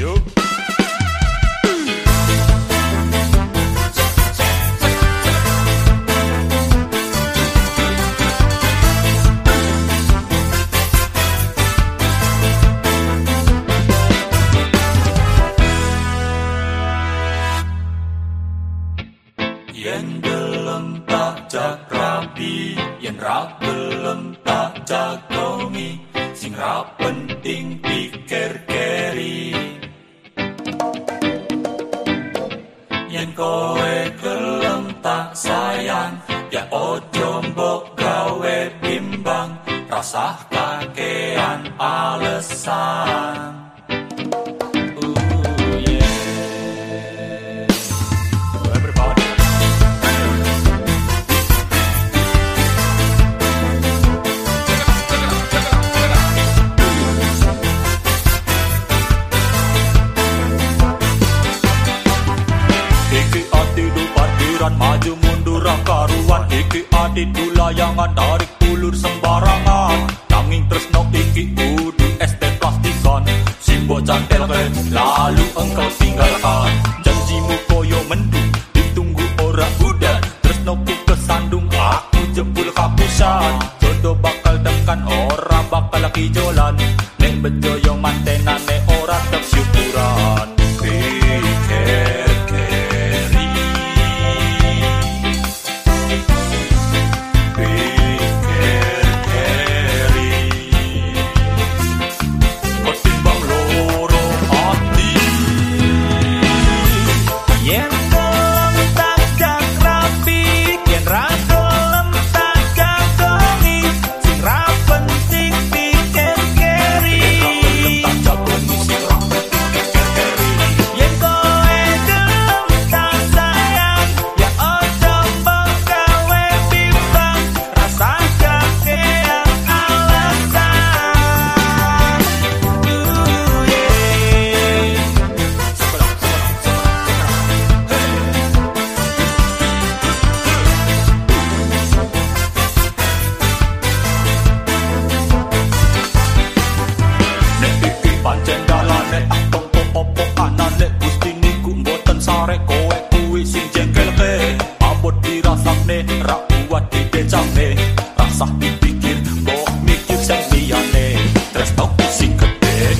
Yen gelem tak jak rapi Yen ra gelem tak jagongi. Sing ra penting pikir keri Yen kowe gelem tak sayang. Ya ojo mbok gawe bimbang Rasah kakean alesan parkiran maju mundur karuan Iki ati du layangan tarik ulur sembarangan. Nanging tresno iki kudu ST plastikan Si bocah telke lalu engkau tinggalkan. Janjimu koyo mendung ditunggu ora udan. Tresno ku kesandung aku jempul kapusan. Jodoh bakal tekan ora bakal kijolan Neng bejo yang mantenane ora tak syukuran massa i pikin, bo mikin sen lianee. Tres taukki sikka tee.